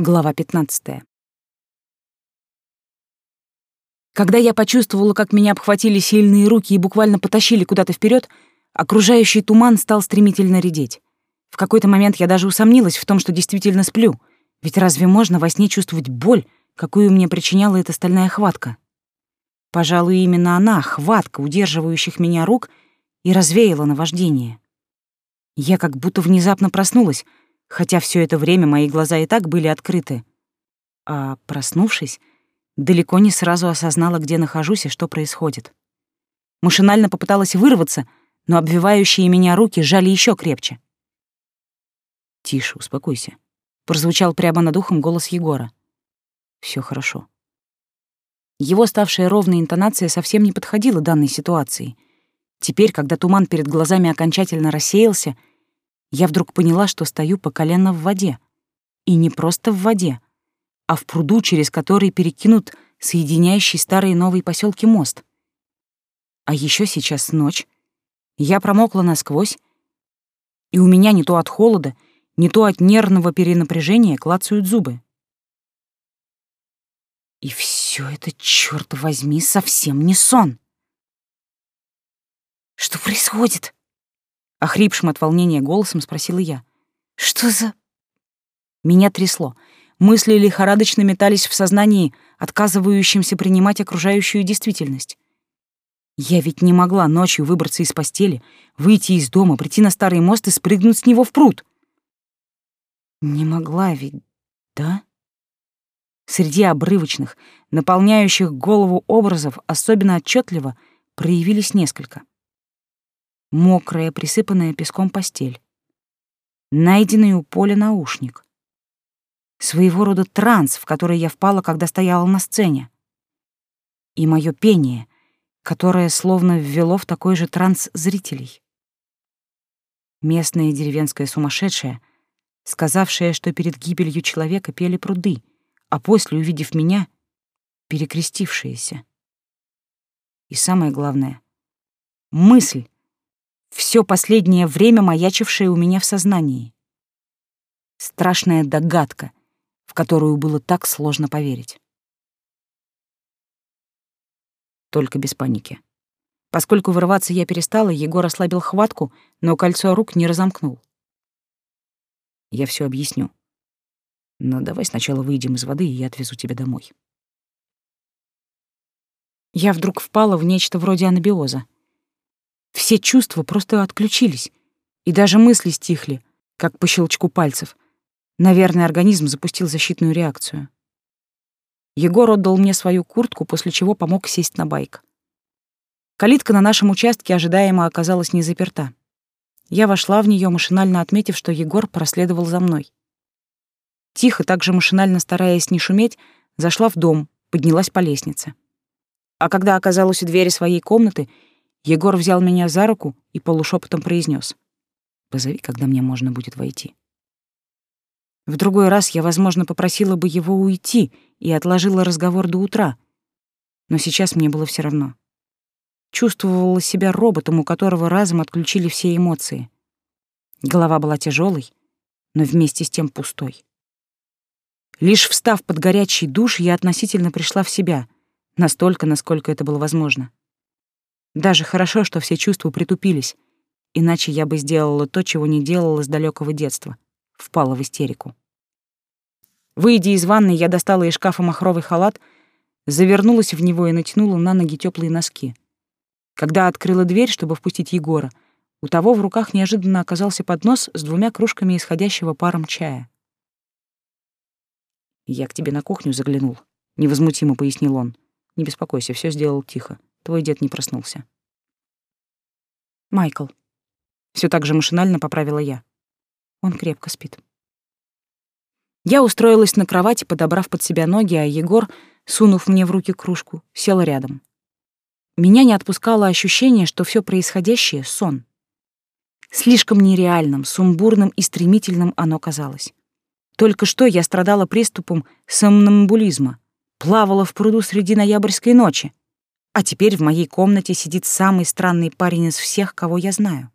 Глава 15. Когда я почувствовала, как меня обхватили сильные руки и буквально потащили куда-то вперед, окружающий туман стал стремительно редеть. В какой-то момент я даже усомнилась в том, что действительно сплю. Ведь разве можно во сне чувствовать боль, какую мне причиняла эта стальная хватка? Пожалуй, именно она, хватка удерживающих меня рук, и развеяла наваждение. Я как будто внезапно проснулась — хотя все это время мои глаза и так были открыты. А проснувшись, далеко не сразу осознала, где нахожусь и что происходит. Машинально попыталась вырваться, но обвивающие меня руки сжали еще крепче. «Тише, успокойся», — прозвучал прямо над ухом голос Егора. Все хорошо». Его ставшая ровная интонация совсем не подходила данной ситуации. Теперь, когда туман перед глазами окончательно рассеялся, я вдруг поняла, что стою по колено в воде. И не просто в воде, а в пруду, через который перекинут соединяющий старый и новый поселки мост. А еще сейчас ночь. Я промокла насквозь, и у меня не то от холода, не то от нервного перенапряжения клацают зубы. И все это, черт возьми, совсем не сон. Что происходит? Охрипшим от волнения голосом спросила я. «Что за...» Меня трясло. Мысли лихорадочно метались в сознании, отказывающимся принимать окружающую действительность. Я ведь не могла ночью выбраться из постели, выйти из дома, прийти на старый мост и спрыгнуть с него в пруд. Не могла ведь, да? Среди обрывочных, наполняющих голову образов особенно отчетливо проявились несколько мокрая, присыпанная песком постель, найденный у поля наушник, своего рода транс, в который я впала, когда стояла на сцене, и мое пение, которое словно ввело в такой же транс зрителей. Местная деревенская сумасшедшая, сказавшая, что перед гибелью человека пели пруды, а после, увидев меня, перекрестившаяся. И самое главное — мысль, все последнее время маячившая у меня в сознании. Страшная догадка, в которую было так сложно поверить. Только без паники. Поскольку вырываться я перестала, Егор ослабил хватку, но кольцо рук не разомкнул. Я все объясню. Но давай сначала выйдем из воды, и я отвезу тебя домой. Я вдруг впала в нечто вроде анабиоза. Все чувства просто отключились, и даже мысли стихли, как по щелчку пальцев. Наверное, организм запустил защитную реакцию. Егор отдал мне свою куртку, после чего помог сесть на байк. Калитка на нашем участке ожидаемо оказалась не заперта. Я вошла в нее, машинально отметив, что Егор проследовал за мной. Тихо, также машинально стараясь не шуметь, зашла в дом, поднялась по лестнице. А когда оказалась у двери своей комнаты, Егор взял меня за руку и полушепотом произнес: «Позови, когда мне можно будет войти». В другой раз я, возможно, попросила бы его уйти и отложила разговор до утра, но сейчас мне было все равно. Чувствовала себя роботом, у которого разом отключили все эмоции. Голова была тяжелой, но вместе с тем пустой. Лишь встав под горячий душ, я относительно пришла в себя, настолько, насколько это было возможно. Даже хорошо, что все чувства притупились, иначе я бы сделала то, чего не делала с далекого детства. Впала в истерику. Выйдя из ванной, я достала из шкафа махровый халат, завернулась в него и натянула на ноги теплые носки. Когда открыла дверь, чтобы впустить Егора, у того в руках неожиданно оказался поднос с двумя кружками исходящего паром чая. «Я к тебе на кухню заглянул», — невозмутимо пояснил он. «Не беспокойся, все сделал тихо. Твой дед не проснулся. Майкл. Все так же машинально поправила я. Он крепко спит. Я устроилась на кровати, подобрав под себя ноги, а Егор, сунув мне в руки кружку, сел рядом. Меня не отпускало ощущение, что все происходящее — сон. Слишком нереальным, сумбурным и стремительным оно казалось. Только что я страдала приступом сомнамбулизма, плавала в пруду среди ноябрьской ночи, а теперь в моей комнате сидит самый странный парень из всех, кого я знаю.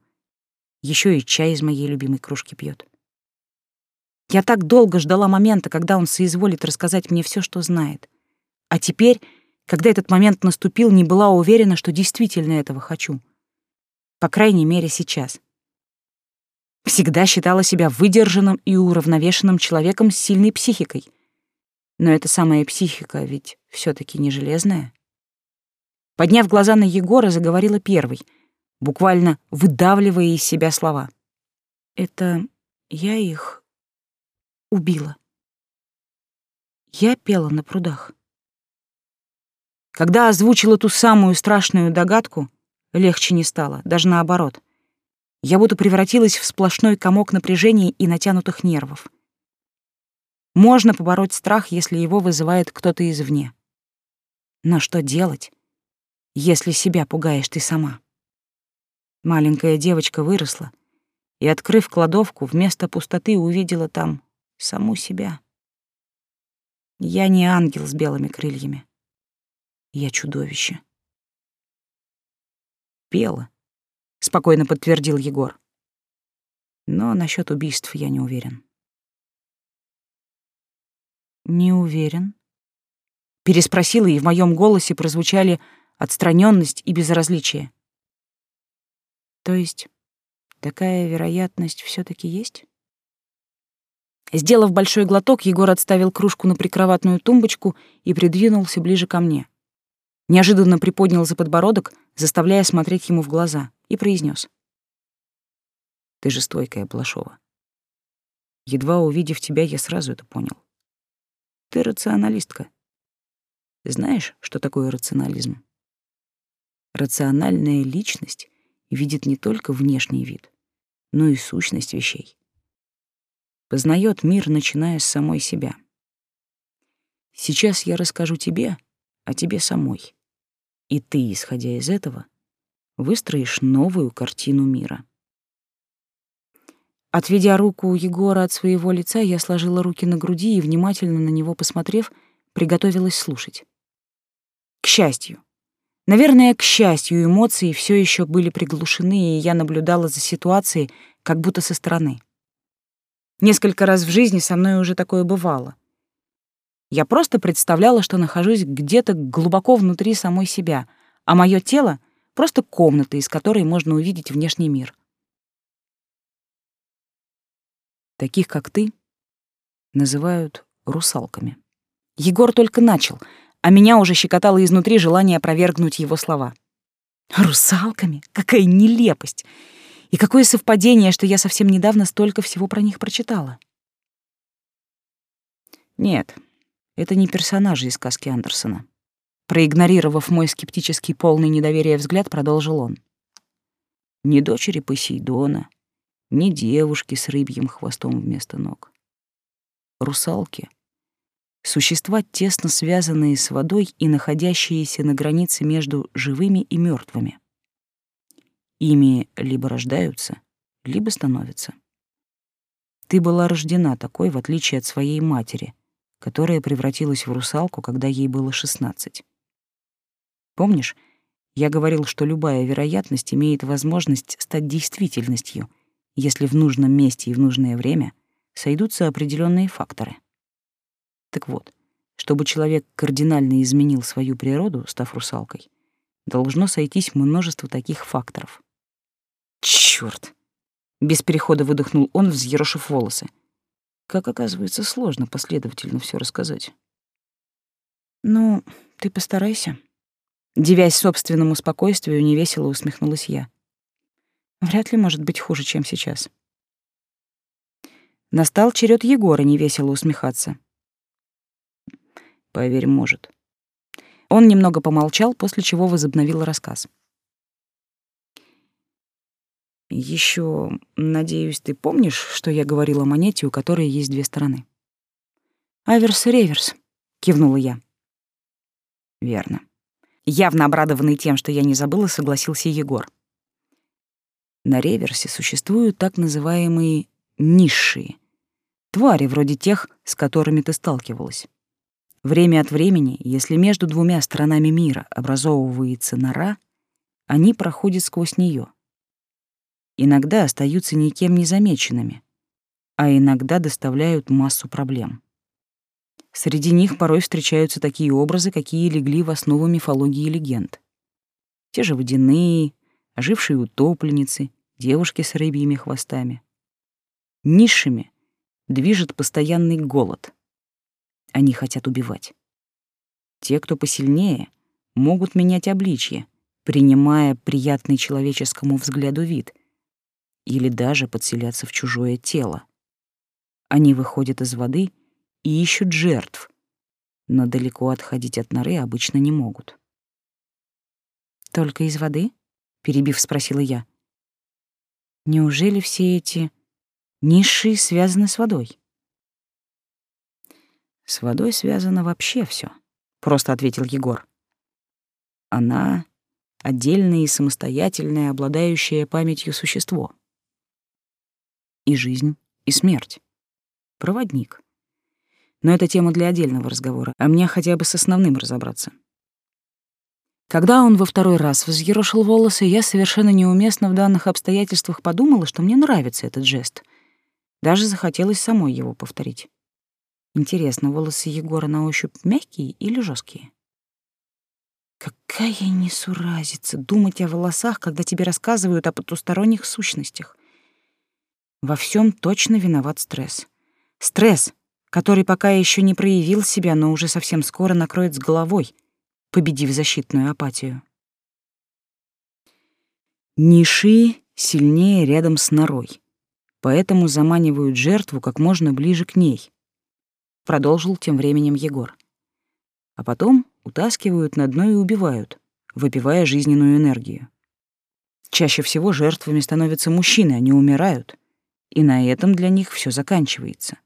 Еще и чай из моей любимой кружки пьет. Я так долго ждала момента, когда он соизволит рассказать мне все, что знает. А теперь, когда этот момент наступил, не была уверена, что действительно этого хочу. По крайней мере, сейчас. Всегда считала себя выдержанным и уравновешенным человеком с сильной психикой. Но эта самая психика ведь все таки не железная. Подняв глаза на Егора, заговорила первой, буквально выдавливая из себя слова. «Это я их убила. Я пела на прудах». Когда озвучила ту самую страшную догадку, легче не стало, даже наоборот. Я будто превратилась в сплошной комок напряжения и натянутых нервов. Можно побороть страх, если его вызывает кто-то извне. Но что делать, если себя пугаешь ты сама? Маленькая девочка выросла и, открыв кладовку, вместо пустоты увидела там саму себя. Я не ангел с белыми крыльями. Я чудовище. Пела, спокойно подтвердил Егор. Но насчет убийств я не уверен. Не уверен? Переспросила, и в моем голосе прозвучали отстраненность и безразличие. То есть такая вероятность все таки есть? Сделав большой глоток, Егор отставил кружку на прикроватную тумбочку и придвинулся ближе ко мне. Неожиданно приподнял за подбородок, заставляя смотреть ему в глаза, и произнес: «Ты же стойкая, Блашова. Едва увидев тебя, я сразу это понял. Ты рационалистка. Знаешь, что такое рационализм? Рациональная личность видит не только внешний вид, но и сущность вещей. Познает мир, начиная с самой себя. Сейчас я расскажу тебе о тебе самой. И ты, исходя из этого, выстроишь новую картину мира. Отведя руку Егора от своего лица, я сложила руки на груди и, внимательно на него посмотрев, приготовилась слушать. К счастью. Наверное, к счастью, эмоции все еще были приглушены, и я наблюдала за ситуацией, как будто со стороны. Несколько раз в жизни со мной уже такое бывало. Я просто представляла, что нахожусь где-то глубоко внутри самой себя, а мое тело — просто комната, из которой можно увидеть внешний мир. Таких, как ты, называют русалками. Егор только начал — а меня уже щекотало изнутри желание опровергнуть его слова. Русалками? Какая нелепость! И какое совпадение, что я совсем недавно столько всего про них прочитала. Нет, это не персонажи из сказки Андерсона. Проигнорировав мой скептический полный недоверия взгляд, продолжил он. Ни дочери Посейдона, ни девушки с рыбьим хвостом вместо ног. Русалки — Существа, тесно связанные с водой и находящиеся на границе между живыми и мертвыми. Ими либо рождаются, либо становятся. Ты была рождена такой, в отличие от своей матери, которая превратилась в русалку, когда ей было шестнадцать. Помнишь, я говорил, что любая вероятность имеет возможность стать действительностью, если в нужном месте и в нужное время сойдутся определенные факторы. Так вот, чтобы человек кардинально изменил свою природу, став русалкой, должно сойтись множество таких факторов. Чёрт! Без перехода выдохнул он, взъерошив волосы. Как оказывается, сложно последовательно все рассказать. Ну, ты постарайся. Девясь собственному спокойствию, невесело усмехнулась я. Вряд ли может быть хуже, чем сейчас. Настал черед Егора невесело усмехаться. Поверь, может. Он немного помолчал, после чего возобновил рассказ. Еще, надеюсь, ты помнишь, что я говорила о монете, у которой есть две стороны? Аверс и реверс, кивнула я. Верно. Явно обрадованный тем, что я не забыла, согласился Егор. На реверсе существуют так называемые низшие, твари вроде тех, с которыми ты сталкивалась. Время от времени, если между двумя сторонами мира образовывается нора, они проходят сквозь нее. Иногда остаются никем не замеченными, а иногда доставляют массу проблем. Среди них порой встречаются такие образы, какие легли в основу мифологии и легенд. Те же водяные, ожившие утопленницы, девушки с рыбьими хвостами. Низшими движет постоянный голод. Они хотят убивать. Те, кто посильнее, могут менять обличье, принимая приятный человеческому взгляду вид, или даже подселяться в чужое тело. Они выходят из воды и ищут жертв, но далеко отходить от норы обычно не могут. «Только из воды?» — перебив, спросила я. «Неужели все эти низшие связаны с водой?» «С водой связано вообще все, просто ответил Егор. «Она — отдельное и самостоятельное, обладающее памятью существо. И жизнь, и смерть. Проводник. Но это тема для отдельного разговора, а мне хотя бы с основным разобраться. Когда он во второй раз взъерошил волосы, я совершенно неуместно в данных обстоятельствах подумала, что мне нравится этот жест. Даже захотелось самой его повторить. Интересно, волосы Егора на ощупь мягкие или жесткие? Какая несуразица думать о волосах, когда тебе рассказывают о потусторонних сущностях. Во всем точно виноват стресс. Стресс, который пока еще не проявил себя, но уже совсем скоро накроет с головой, победив защитную апатию. Ниши сильнее рядом с норой, поэтому заманивают жертву как можно ближе к ней, продолжил тем временем Егор. А потом утаскивают на дно и убивают, выпивая жизненную энергию. Чаще всего жертвами становятся мужчины, они умирают, и на этом для них все заканчивается.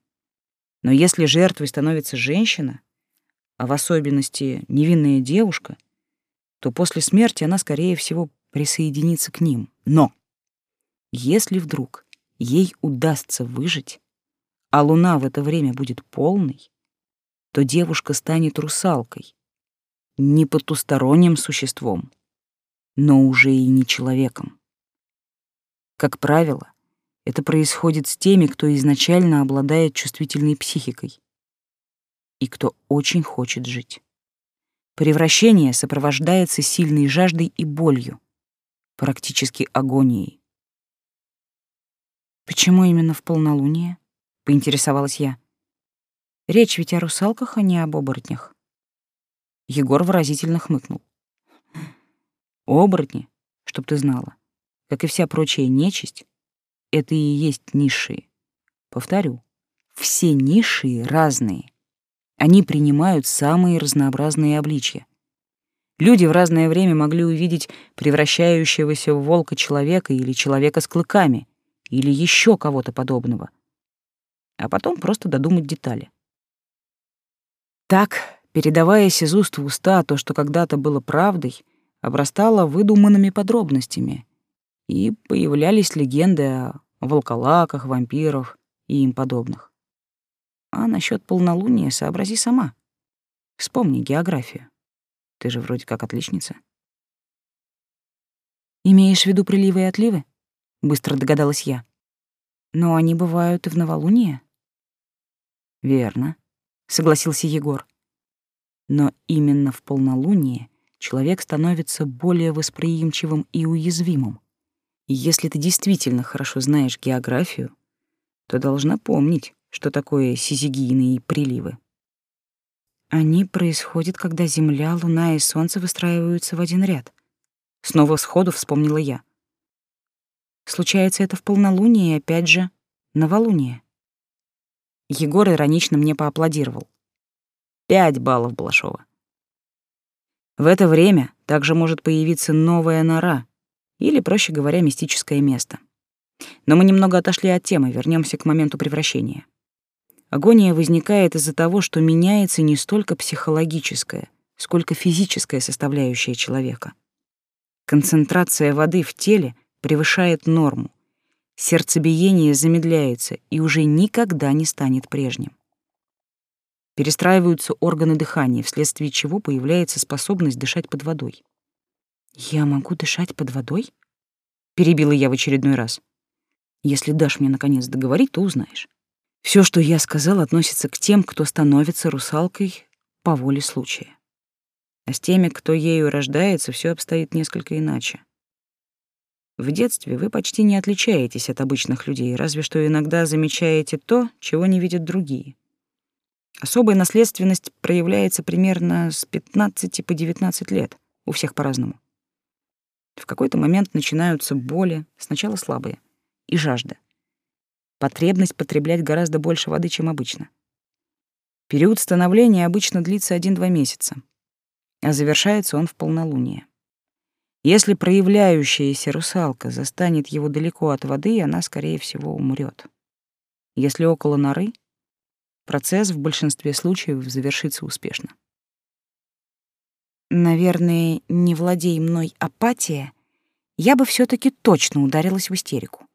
Но если жертвой становится женщина, а в особенности невинная девушка, то после смерти она, скорее всего, присоединится к ним. Но если вдруг ей удастся выжить, а луна в это время будет полной, то девушка станет русалкой, не потусторонним существом, но уже и не человеком. Как правило, это происходит с теми, кто изначально обладает чувствительной психикой и кто очень хочет жить. Превращение сопровождается сильной жаждой и болью, практически агонией. «Почему именно в полнолуние?» — поинтересовалась я. «Речь ведь о русалках, а не об оборотнях». Егор выразительно хмыкнул. «Оборотни, чтоб ты знала, как и вся прочая нечисть, это и есть низшие. Повторю, все низшие разные. Они принимают самые разнообразные обличья. Люди в разное время могли увидеть превращающегося в волка человека или человека с клыками, или еще кого-то подобного. А потом просто додумать детали. Так, передаваясь из уст в уста то, что когда-то было правдой, обрастало выдуманными подробностями, и появлялись легенды о волколаках, вампиров и им подобных. А насчет полнолуния сообрази сама. Вспомни географию. Ты же вроде как отличница. Имеешь в виду приливы и отливы? Быстро догадалась я. Но они бывают и в новолуние. Верно, согласился Егор. Но именно в полнолуние человек становится более восприимчивым и уязвимым. И если ты действительно хорошо знаешь географию, то должна помнить, что такое сизигийные приливы. Они происходят, когда Земля, Луна и Солнце выстраиваются в один ряд. Снова сходу вспомнила я. Случается это в полнолуние и опять же новолуние. Егор иронично мне поаплодировал. Пять баллов Балашова. В это время также может появиться новая нора, или, проще говоря, мистическое место. Но мы немного отошли от темы, вернемся к моменту превращения. Агония возникает из-за того, что меняется не столько психологическая, сколько физическая составляющая человека. Концентрация воды в теле превышает норму. Сердцебиение замедляется и уже никогда не станет прежним. Перестраиваются органы дыхания, вследствие чего появляется способность дышать под водой. «Я могу дышать под водой?» — перебила я в очередной раз. «Если дашь мне, наконец, договорить, то узнаешь», Все, что я сказал, относится к тем, кто становится русалкой по воле случая. А с теми, кто ею рождается, все обстоит несколько иначе. В детстве вы почти не отличаетесь от обычных людей, разве что иногда замечаете то, чего не видят другие. Особая наследственность проявляется примерно с 15 по 19 лет, у всех по-разному. В какой-то момент начинаются боли, сначала слабые, и жажда. Потребность потреблять гораздо больше воды, чем обычно. Период становления обычно длится 1-2 месяца, а завершается он в полнолуние. Если проявляющаяся русалка застанет его далеко от воды, она, скорее всего, умрет. Если около норы, процесс в большинстве случаев завершится успешно. Наверное, не владей мной апатия, я бы все таки точно ударилась в истерику.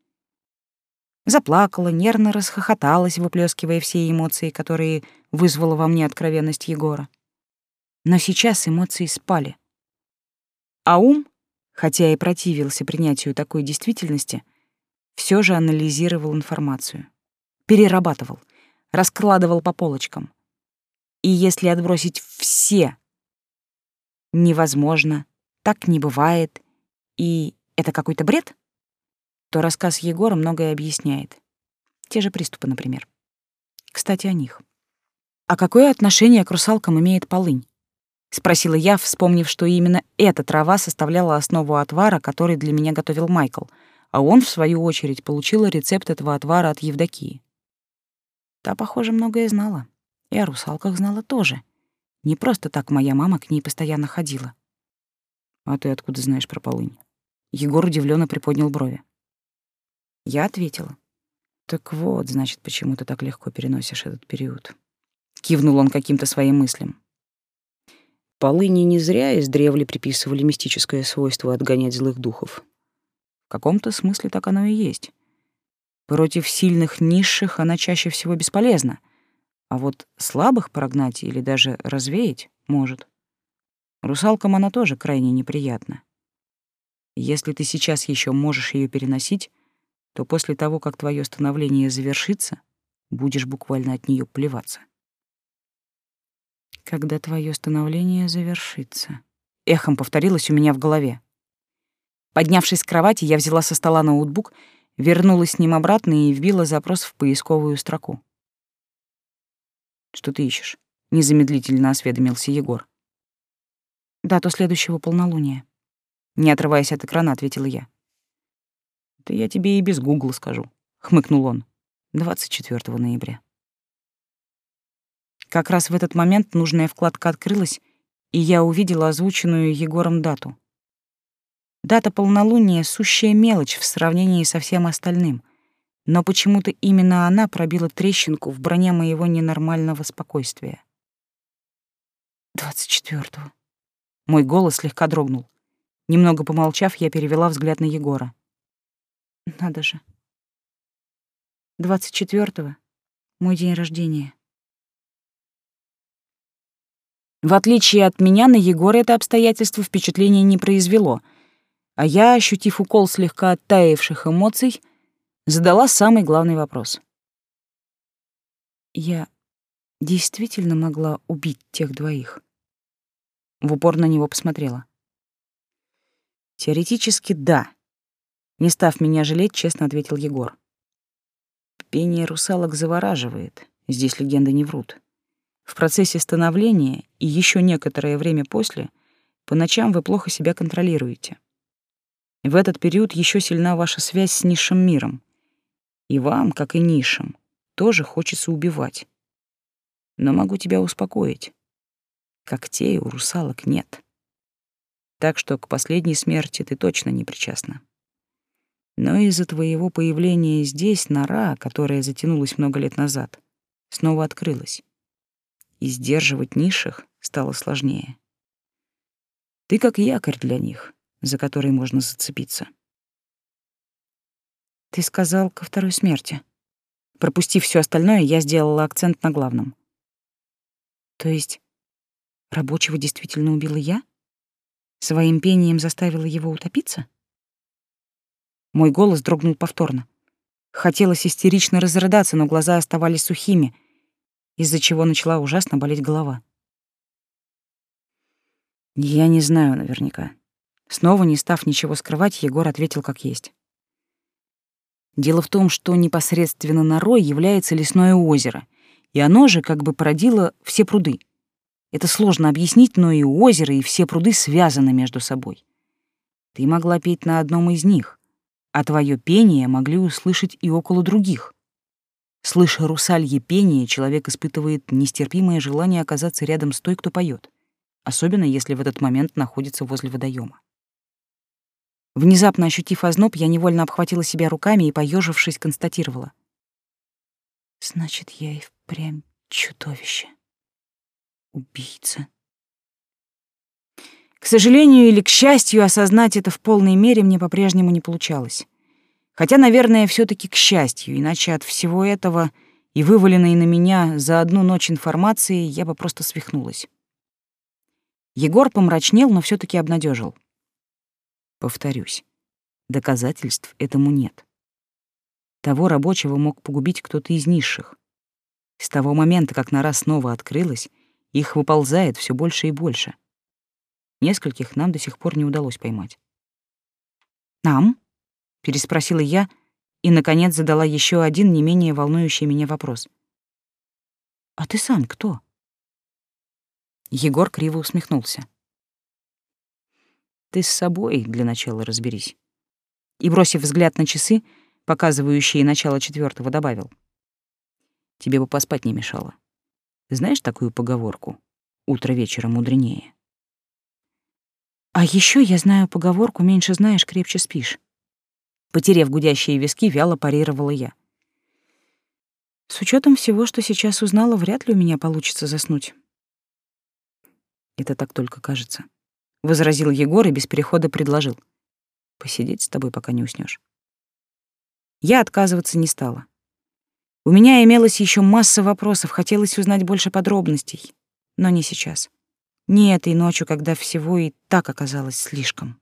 Заплакала, нервно расхохоталась, выплескивая все эмоции, которые вызвала во мне откровенность Егора. Но сейчас эмоции спали. А ум, хотя и противился принятию такой действительности, все же анализировал информацию, перерабатывал, раскладывал по полочкам. И если отбросить все невозможно, так не бывает, и это какой-то бред, то рассказ Егора многое объясняет. Те же приступы, например. Кстати, о них. «А какое отношение к русалкам имеет полынь?» — спросила я, вспомнив, что именно эта трава составляла основу отвара, который для меня готовил Майкл, а он, в свою очередь, получил рецепт этого отвара от Евдокии. Та, похоже, многое знала. И о русалках знала тоже. Не просто так моя мама к ней постоянно ходила. «А ты откуда знаешь про полынь?» Егор удивленно приподнял брови. Я ответила. «Так вот, значит, почему ты так легко переносишь этот период». Кивнул он каким-то своим мыслям. Полыни не зря из древли приписывали мистическое свойство отгонять злых духов. В каком-то смысле так оно и есть. Против сильных низших она чаще всего бесполезна, а вот слабых прогнать или даже развеять может. Русалкам она тоже крайне неприятна. Если ты сейчас еще можешь ее переносить, то после того, как твое становление завершится, будешь буквально от нее плеваться. Когда твое становление завершится, эхом повторилось у меня в голове. Поднявшись с кровати, я взяла со стола ноутбук, вернулась с ним обратно и вбила запрос в поисковую строку. Что ты ищешь? незамедлительно осведомился Егор. Дату следующего полнолуния. Не отрываясь от экрана, ответила я. «Да я тебе и без гугла скажу», — хмыкнул он. «24 ноября». Как раз в этот момент нужная вкладка открылась, и я увидела озвученную Егором дату. Дата полнолуния — сущая мелочь в сравнении со всем остальным, но почему-то именно она пробила трещинку в броне моего ненормального спокойствия. «Двадцать четвертого». Мой голос слегка дрогнул. Немного помолчав, я перевела взгляд на Егора. Надо же. Двадцать четвертого — мой день рождения. В отличие от меня, на Егора это обстоятельство впечатления не произвело, а я, ощутив укол слегка оттаивших эмоций, задала самый главный вопрос. Я действительно могла убить тех двоих? В упор на него посмотрела. Теоретически, да. Не став меня жалеть, честно ответил Егор. Пение русалок завораживает, здесь легенды не врут. В процессе становления и еще некоторое время после по ночам вы плохо себя контролируете. В этот период еще сильна ваша связь с низшим миром. И вам, как и низшим, тоже хочется убивать. Но могу тебя успокоить. Когтей у русалок нет. Так что к последней смерти ты точно не причастна. Но из-за твоего появления здесь нора, которая затянулась много лет назад, снова открылась. И сдерживать низших стало сложнее. Ты как якорь для них, за который можно зацепиться. Ты сказал ко второй смерти. Пропустив все остальное, я сделала акцент на главном. То есть рабочего действительно убила я? Своим пением заставила его утопиться? Мой голос дрогнул повторно. Хотелось истерично разрыдаться, но глаза оставались сухими, из-за чего начала ужасно болеть голова. Я не знаю наверняка. Снова не став ничего скрывать, Егор ответил как есть. Дело в том, что непосредственно норой является лесное озеро, и оно же как бы породило все пруды. Это сложно объяснить, но и озеро, и все пруды связаны между собой. Ты могла петь на одном из них, а твое пение могли услышать и около других. Слыша русалье пение, человек испытывает нестерпимое желание оказаться рядом с той, кто поет, особенно если в этот момент находится возле водоема. Внезапно ощутив озноб, я невольно обхватила себя руками и, поежившись, констатировала. «Значит, я и впрямь чудовище» убийца. К сожалению или к счастью, осознать это в полной мере мне по-прежнему не получалось. Хотя, наверное, все таки к счастью, иначе от всего этого и вываленной на меня за одну ночь информации я бы просто свихнулась. Егор помрачнел, но все таки обнадежил. Повторюсь, доказательств этому нет. Того рабочего мог погубить кто-то из низших. С того момента, как нора снова открылась, их выползает все больше и больше. Нескольких нам до сих пор не удалось поймать. «Нам?» — переспросила я и, наконец, задала еще один не менее волнующий меня вопрос. «А ты сам кто?» Егор криво усмехнулся. «Ты с собой для начала разберись». И, бросив взгляд на часы, показывающие начало четвертого, добавил. «Тебе бы поспать не мешало. Знаешь такую поговорку? Утро вечера мудренее. А еще я знаю поговорку «меньше знаешь, крепче спишь». Потерев гудящие виски, вяло парировала я. С учетом всего, что сейчас узнала, вряд ли у меня получится заснуть. Это так только кажется. Возразил Егор и без перехода предложил. Посидеть с тобой, пока не уснешь. Я отказываться не стала. У меня имелось еще масса вопросов, хотелось узнать больше подробностей, но не сейчас. Не этой ночью, когда всего и так оказалось слишком.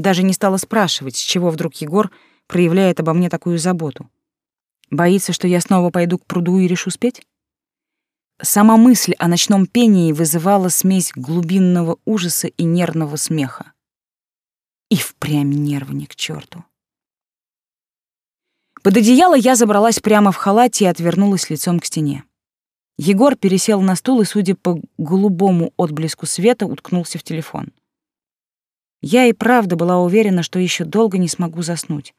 Даже не стала спрашивать, с чего вдруг Егор проявляет обо мне такую заботу. Боится, что я снова пойду к пруду и решу спеть? Сама мысль о ночном пении вызывала смесь глубинного ужаса и нервного смеха. И впрямь нервы к черту. Под одеяло я забралась прямо в халате и отвернулась лицом к стене. Егор пересел на стул и, судя по голубому отблеску света, уткнулся в телефон. Я и правда была уверена, что еще долго не смогу заснуть,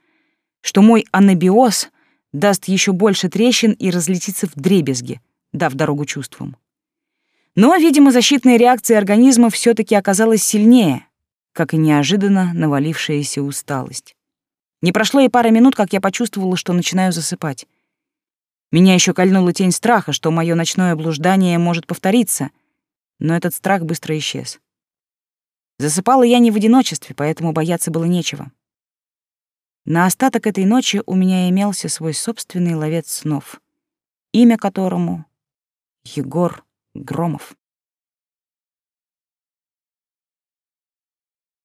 что мой анабиоз даст еще больше трещин и разлетится в дребезги, дав дорогу чувствам. Но, видимо, защитная реакция организма все таки оказалась сильнее, как и неожиданно навалившаяся усталость. Не прошло и пары минут, как я почувствовала, что начинаю засыпать. Меня еще кольнула тень страха, что мое ночное блуждание может повториться, но этот страх быстро исчез. Засыпала я не в одиночестве, поэтому бояться было нечего. На остаток этой ночи у меня имелся свой собственный ловец снов, имя которому — Егор Громов.